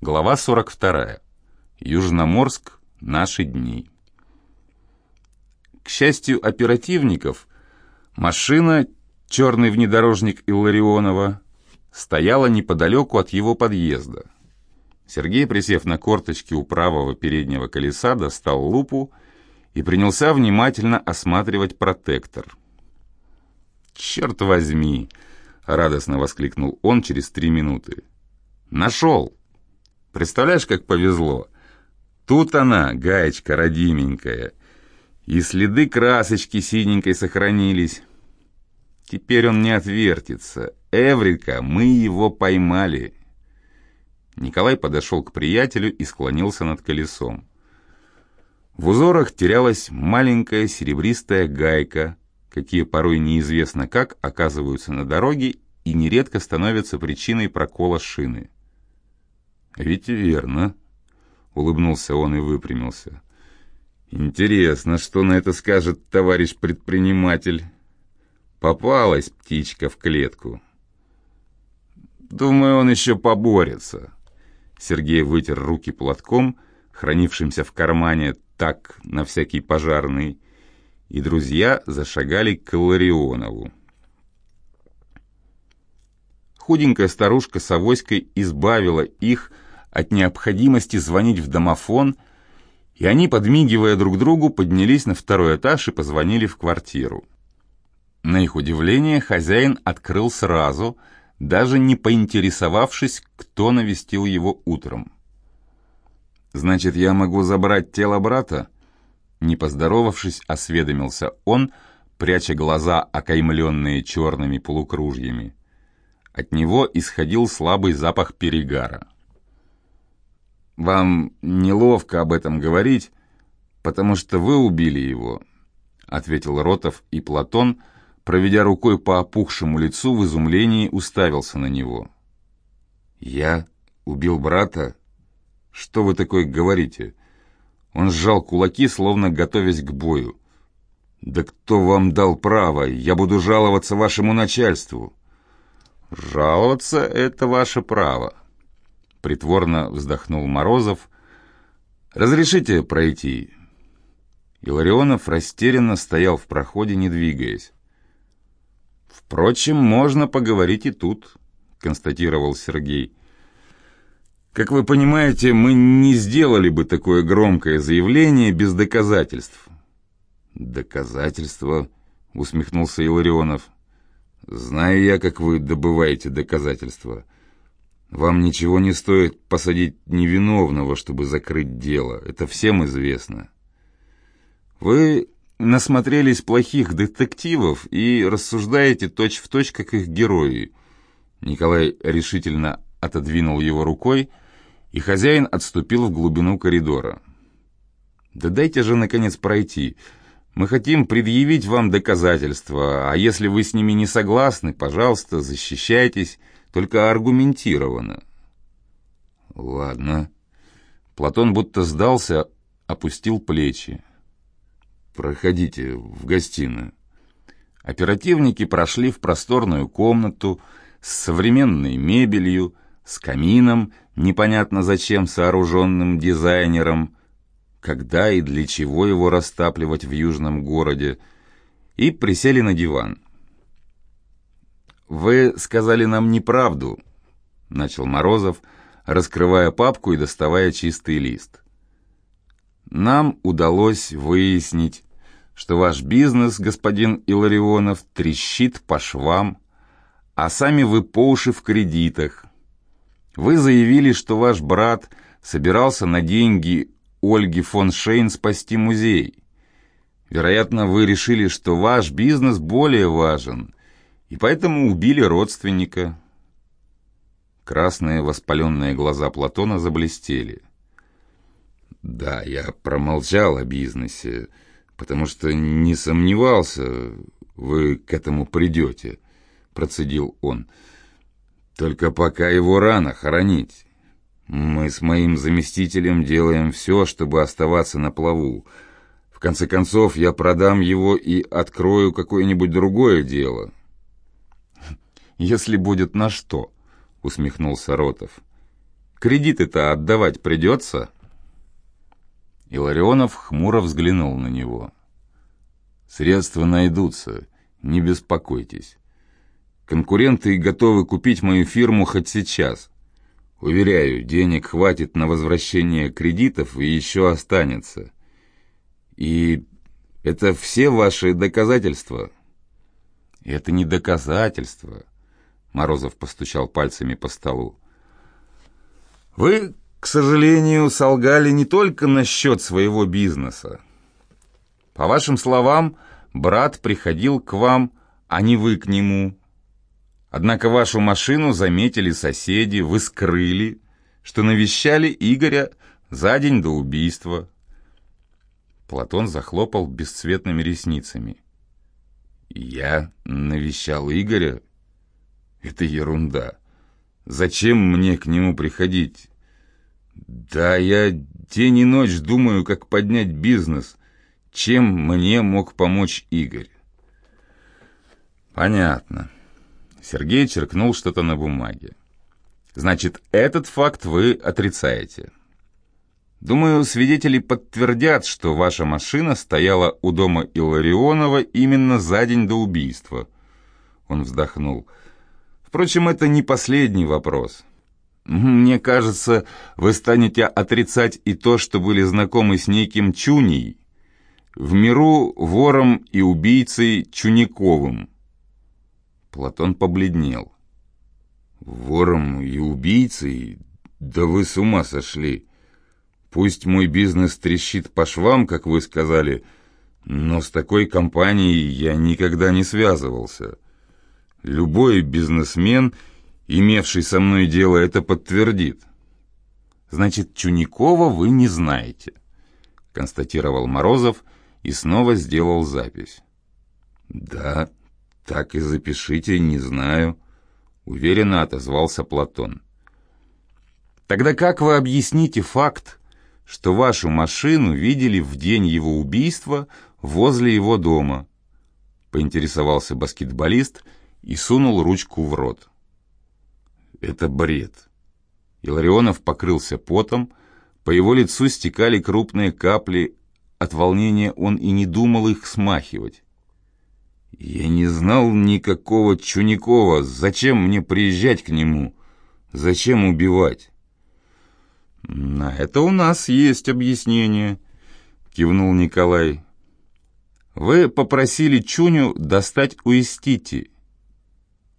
Глава 42. Южноморск. Наши дни. К счастью оперативников, машина, черный внедорожник Илларионова, стояла неподалеку от его подъезда. Сергей, присев на корточки у правого переднего колеса, достал лупу и принялся внимательно осматривать протектор. «Черт возьми!» — радостно воскликнул он через три минуты. «Нашел!» Представляешь, как повезло? Тут она, гаечка родименькая. И следы красочки синенькой сохранились. Теперь он не отвертится. Эврика, мы его поймали. Николай подошел к приятелю и склонился над колесом. В узорах терялась маленькая серебристая гайка, какие порой неизвестно как оказываются на дороге и нередко становятся причиной прокола шины. «Ведь верно», — улыбнулся он и выпрямился. «Интересно, что на это скажет товарищ предприниматель? Попалась птичка в клетку». «Думаю, он еще поборется». Сергей вытер руки платком, хранившимся в кармане так, на всякий пожарный, и друзья зашагали к Ларионову. Худенькая старушка с авоськой избавила их от необходимости звонить в домофон, и они, подмигивая друг другу, поднялись на второй этаж и позвонили в квартиру. На их удивление хозяин открыл сразу, даже не поинтересовавшись, кто навестил его утром. «Значит, я могу забрать тело брата?» Не поздоровавшись, осведомился он, пряча глаза, окаймленные черными полукружьями. От него исходил слабый запах перегара. «Вам неловко об этом говорить, потому что вы убили его», — ответил Ротов, и Платон, проведя рукой по опухшему лицу, в изумлении уставился на него. «Я убил брата? Что вы такое говорите?» Он сжал кулаки, словно готовясь к бою. «Да кто вам дал право? Я буду жаловаться вашему начальству». «Жаловаться — это ваше право», Притворно вздохнул Морозов. «Разрешите пройти?» Иларионов растерянно стоял в проходе, не двигаясь. «Впрочем, можно поговорить и тут», — констатировал Сергей. «Как вы понимаете, мы не сделали бы такое громкое заявление без доказательств». «Доказательства?» — усмехнулся Иларионов. «Знаю я, как вы добываете доказательства». Вам ничего не стоит посадить невиновного, чтобы закрыть дело. Это всем известно. Вы насмотрелись плохих детективов и рассуждаете точь-в-точь, точь, как их герои. Николай решительно отодвинул его рукой, и хозяин отступил в глубину коридора. «Да дайте же, наконец, пройти. Мы хотим предъявить вам доказательства, а если вы с ними не согласны, пожалуйста, защищайтесь» только аргументированно. Ладно. Платон будто сдался, опустил плечи. Проходите в гостиную. Оперативники прошли в просторную комнату с современной мебелью, с камином, непонятно зачем сооруженным дизайнером, когда и для чего его растапливать в южном городе, и присели на диван. «Вы сказали нам неправду», — начал Морозов, раскрывая папку и доставая чистый лист. «Нам удалось выяснить, что ваш бизнес, господин Иларионов, трещит по швам, а сами вы по уши в кредитах. Вы заявили, что ваш брат собирался на деньги Ольги фон Шейн спасти музей. Вероятно, вы решили, что ваш бизнес более важен, и поэтому убили родственника. Красные воспаленные глаза Платона заблестели. Да, я промолчал о бизнесе, потому что не сомневался, вы к этому придете, процедил он. Только пока его рано хоронить. Мы с моим заместителем делаем все, чтобы оставаться на плаву. В конце концов, я продам его и открою какое-нибудь другое дело если будет на что», — усмехнулся Ротов. кредиты-то отдавать придется?» Иларионов хмуро взглянул на него. «Средства найдутся, не беспокойтесь. Конкуренты готовы купить мою фирму хоть сейчас. Уверяю, денег хватит на возвращение кредитов и еще останется. И это все ваши доказательства?» «Это не доказательства», — Морозов постучал пальцами по столу. «Вы, к сожалению, солгали не только насчет своего бизнеса. По вашим словам, брат приходил к вам, а не вы к нему. Однако вашу машину заметили соседи, вы скрыли, что навещали Игоря за день до убийства». Платон захлопал бесцветными ресницами. «Я навещал Игоря? Это ерунда. Зачем мне к нему приходить? Да, я день и ночь думаю, как поднять бизнес. Чем мне мог помочь Игорь?» «Понятно». Сергей черкнул что-то на бумаге. «Значит, этот факт вы отрицаете?» Думаю, свидетели подтвердят, что ваша машина стояла у дома Илларионова именно за день до убийства. Он вздохнул. Впрочем, это не последний вопрос. Мне кажется, вы станете отрицать и то, что были знакомы с неким Чуней, в миру вором и убийцей Чуниковым. Платон побледнел. Вором и убийцей? Да вы с ума сошли! Пусть мой бизнес трещит по швам, как вы сказали, но с такой компанией я никогда не связывался. Любой бизнесмен, имевший со мной дело, это подтвердит. Значит, Чуникова вы не знаете, констатировал Морозов и снова сделал запись. Да, так и запишите, не знаю, уверенно отозвался Платон. Тогда как вы объясните факт, что вашу машину видели в день его убийства возле его дома», — поинтересовался баскетболист и сунул ручку в рот. «Это бред». Иларионов покрылся потом, по его лицу стекали крупные капли, от волнения он и не думал их смахивать. «Я не знал никакого Чуникова. Зачем мне приезжать к нему? Зачем убивать?» «На это у нас есть объяснение», — кивнул Николай. «Вы попросили Чуню достать уистити».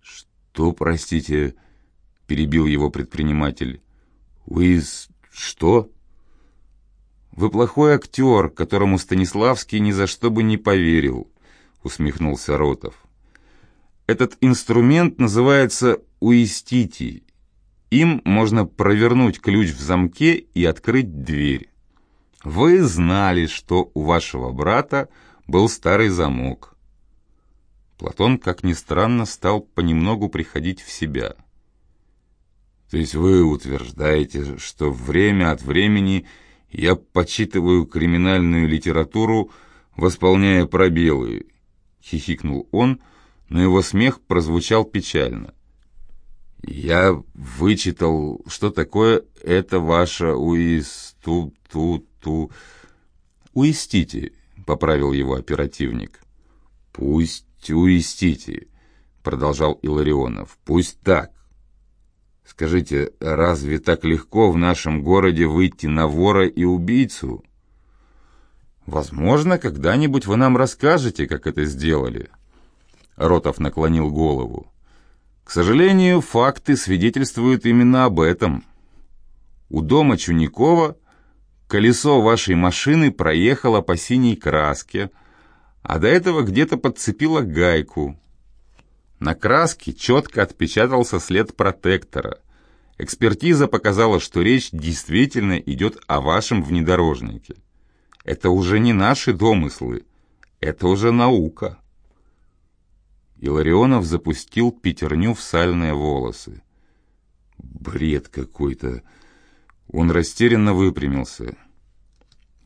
«Что, простите?» — перебил его предприниматель. «Уиз... что?» «Вы плохой актер, которому Станиславский ни за что бы не поверил», — усмехнулся Ротов. «Этот инструмент называется уистити, им можно провернуть ключ в замке и открыть дверь. Вы знали, что у вашего брата был старый замок. Платон, как ни странно, стал понемногу приходить в себя. То есть вы утверждаете, что время от времени я почитываю криминальную литературу, восполняя пробелы, хихикнул он, но его смех прозвучал печально. Я вычитал, что такое это ваше уисту-ту-ту... Уистите, поправил его оперативник. Пусть уистите, продолжал Иларионов. Пусть так. Скажите, разве так легко в нашем городе выйти на вора и убийцу? Возможно, когда-нибудь вы нам расскажете, как это сделали. Ротов наклонил голову. К сожалению, факты свидетельствуют именно об этом. У дома Чуникова колесо вашей машины проехало по синей краске, а до этого где-то подцепило гайку. На краске четко отпечатался след протектора. Экспертиза показала, что речь действительно идет о вашем внедорожнике. Это уже не наши домыслы, это уже наука. Иларионов запустил пятерню в сальные волосы. Бред какой-то. Он растерянно выпрямился.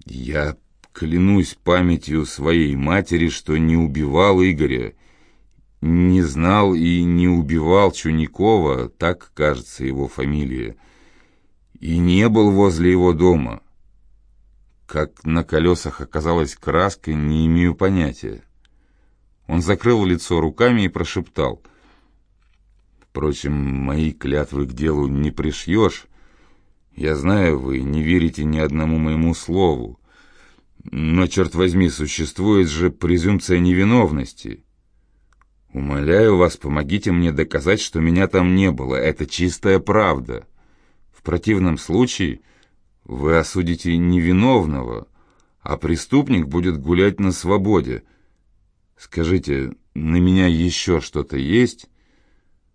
Я клянусь памятью своей матери, что не убивал Игоря. Не знал и не убивал Чуникова, так, кажется, его фамилия. и не был возле его дома. Как на колесах оказалась краска, не имею понятия. Он закрыл лицо руками и прошептал. «Впрочем, мои клятвы к делу не пришьешь. Я знаю, вы не верите ни одному моему слову. Но, черт возьми, существует же презумпция невиновности. Умоляю вас, помогите мне доказать, что меня там не было. Это чистая правда. В противном случае вы осудите невиновного, а преступник будет гулять на свободе. Скажите, на меня еще что-то есть?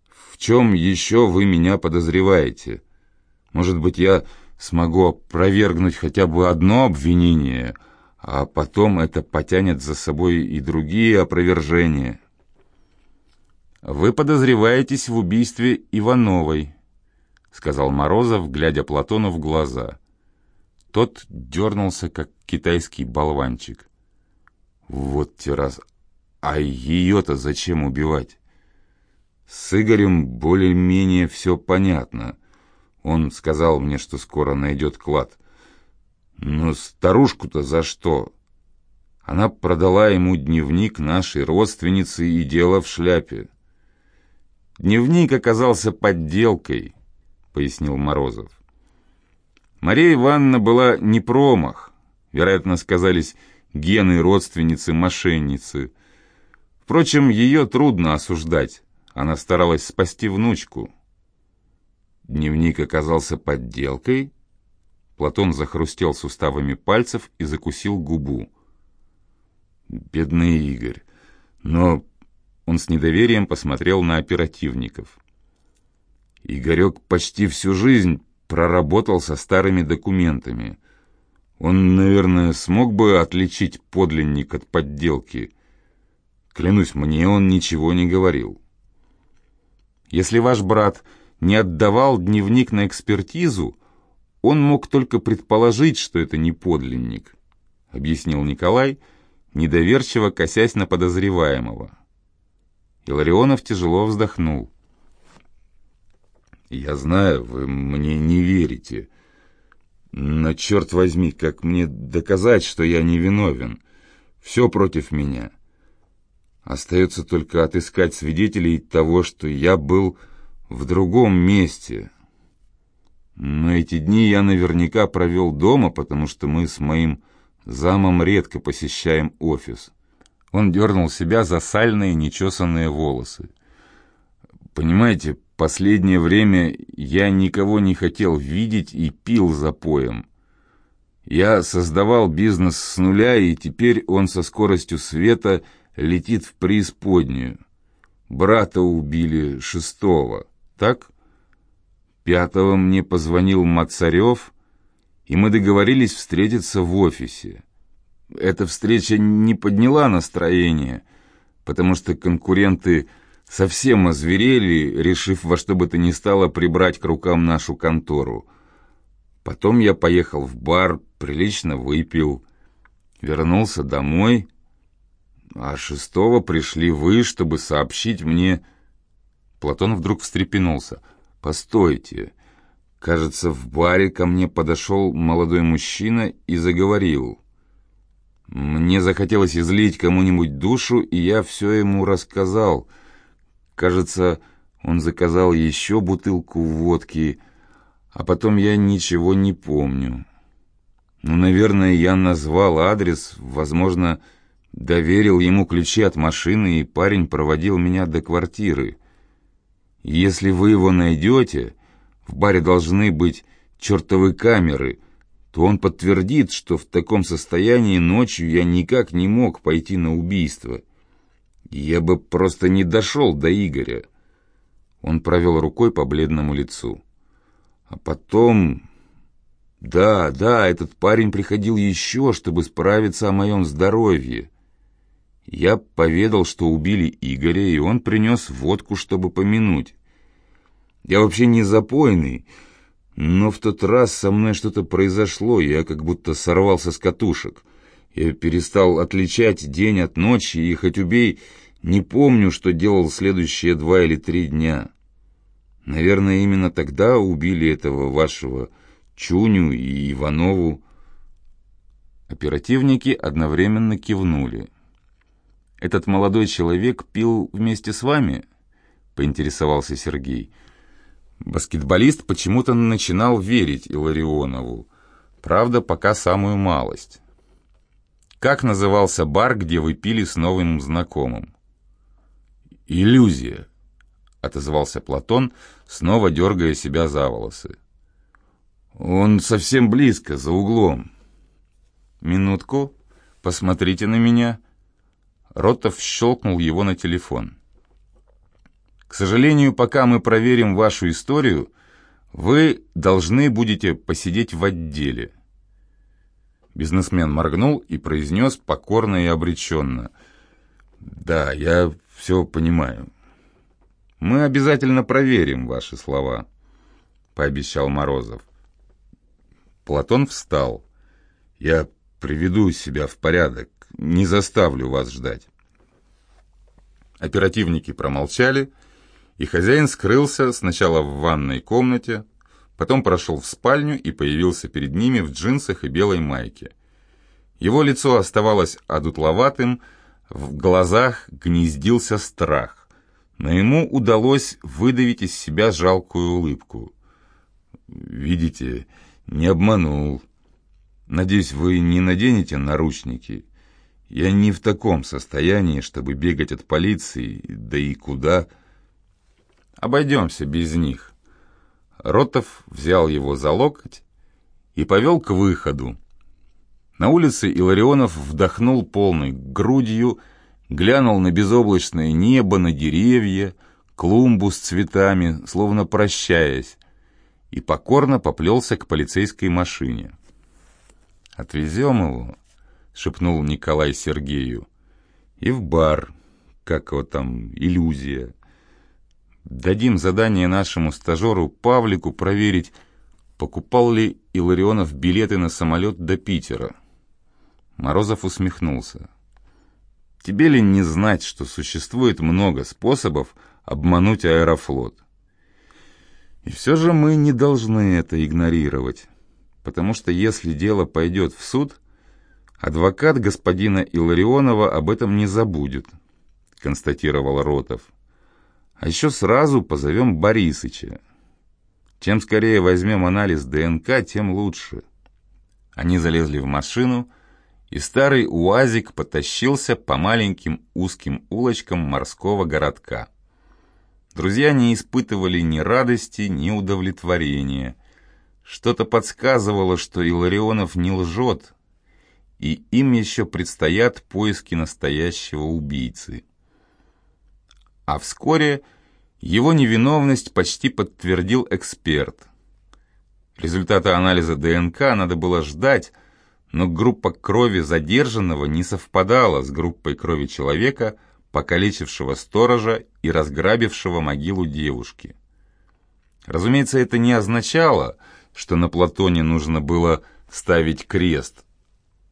В чем еще вы меня подозреваете? Может быть, я смогу опровергнуть хотя бы одно обвинение, а потом это потянет за собой и другие опровержения. «Вы подозреваетесь в убийстве Ивановой», — сказал Морозов, глядя Платону в глаза. Тот дернулся, как китайский болванчик. «Вот те раз! А ее-то зачем убивать? С Игорем более-менее все понятно. Он сказал мне, что скоро найдет клад. Но старушку-то за что? Она продала ему дневник нашей родственницы и дело в шляпе. Дневник оказался подделкой, пояснил Морозов. Мария Ивановна была не промах. Вероятно, сказались гены родственницы-мошенницы. Впрочем, ее трудно осуждать. Она старалась спасти внучку. Дневник оказался подделкой. Платон захрустел суставами пальцев и закусил губу. Бедный Игорь. Но он с недоверием посмотрел на оперативников. Игорек почти всю жизнь проработал со старыми документами. Он, наверное, смог бы отличить подлинник от подделки. Клянусь, мне он ничего не говорил. Если ваш брат не отдавал дневник на экспертизу, он мог только предположить, что это не подлинник, объяснил Николай, недоверчиво косясь на подозреваемого. Иларионов тяжело вздохнул. «Я знаю, вы мне не верите. Но, черт возьми, как мне доказать, что я не виновен? Все против меня. Остается только отыскать свидетелей того, что я был в другом месте. Но эти дни я наверняка провел дома, потому что мы с моим замом редко посещаем офис. Он дернул себя за сальные нечесанные волосы. Понимаете, последнее время я никого не хотел видеть и пил за поем. Я создавал бизнес с нуля, и теперь он со скоростью света – летит в преисподнюю. Брата убили шестого, так? Пятого мне позвонил Мацарев, и мы договорились встретиться в офисе. Эта встреча не подняла настроение, потому что конкуренты совсем озверели, решив во что бы то ни стало прибрать к рукам нашу контору. Потом я поехал в бар, прилично выпил, вернулся домой а шестого пришли вы, чтобы сообщить мне...» Платон вдруг встрепенулся. «Постойте. Кажется, в баре ко мне подошел молодой мужчина и заговорил. Мне захотелось излить кому-нибудь душу, и я все ему рассказал. Кажется, он заказал еще бутылку водки, а потом я ничего не помню. Ну, наверное, я назвал адрес, возможно, Доверил ему ключи от машины, и парень проводил меня до квартиры. Если вы его найдете, в баре должны быть чертовы камеры, то он подтвердит, что в таком состоянии ночью я никак не мог пойти на убийство. Я бы просто не дошел до Игоря. Он провел рукой по бледному лицу. А потом... Да, да, этот парень приходил еще, чтобы справиться о моем здоровье. Я поведал, что убили Игоря, и он принес водку, чтобы помянуть. Я вообще не запойный, но в тот раз со мной что-то произошло, я как будто сорвался с катушек. Я перестал отличать день от ночи, и хоть убей, не помню, что делал следующие два или три дня. Наверное, именно тогда убили этого вашего Чуню и Иванову. Оперативники одновременно кивнули. «Этот молодой человек пил вместе с вами?» — поинтересовался Сергей. Баскетболист почему-то начинал верить Иларионову. Правда, пока самую малость. Как назывался бар, где вы пили с новым знакомым? «Иллюзия», — отозвался Платон, снова дергая себя за волосы. «Он совсем близко, за углом». «Минутку, посмотрите на меня». Ротов щелкнул его на телефон. «К сожалению, пока мы проверим вашу историю, вы должны будете посидеть в отделе». Бизнесмен моргнул и произнес покорно и обреченно. «Да, я все понимаю». «Мы обязательно проверим ваши слова», — пообещал Морозов. Платон встал. «Я приведу себя в порядок, не заставлю вас ждать». Оперативники промолчали, и хозяин скрылся сначала в ванной комнате, потом прошел в спальню и появился перед ними в джинсах и белой майке. Его лицо оставалось одутловатым, в глазах гнездился страх, но ему удалось выдавить из себя жалкую улыбку. «Видите, не обманул. Надеюсь, вы не наденете наручники. Я не в таком состоянии, чтобы бегать от полиции, да и куда. Обойдемся без них». Ротов взял его за локоть и повел к выходу. На улице Иларионов вдохнул полной грудью, глянул на безоблачное небо, на деревья, клумбу с цветами, словно прощаясь, и покорно поплелся к полицейской машине. «Отвезем его», — шепнул Николай Сергею, — «и в бар, как его там, иллюзия. Дадим задание нашему стажеру Павлику проверить, покупал ли Иларионов билеты на самолет до Питера». Морозов усмехнулся. «Тебе ли не знать, что существует много способов обмануть аэрофлот?» И все же мы не должны это игнорировать, потому что если дело пойдет в суд, адвокат господина Илларионова об этом не забудет, констатировал Ротов. А еще сразу позовем Борисыча. Чем скорее возьмем анализ ДНК, тем лучше. Они залезли в машину, и старый УАЗик потащился по маленьким узким улочкам морского городка. Друзья не испытывали ни радости, ни удовлетворения. Что-то подсказывало, что Иларионов не лжет, и им еще предстоят поиски настоящего убийцы. А вскоре его невиновность почти подтвердил эксперт. Результаты анализа ДНК надо было ждать, но группа крови задержанного не совпадала с группой крови человека, покалечившего сторожа и разграбившего могилу девушки. Разумеется, это не означало, что на Платоне нужно было ставить крест.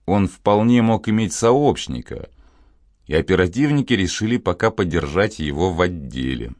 Он вполне мог иметь сообщника, и оперативники решили пока подержать его в отделе.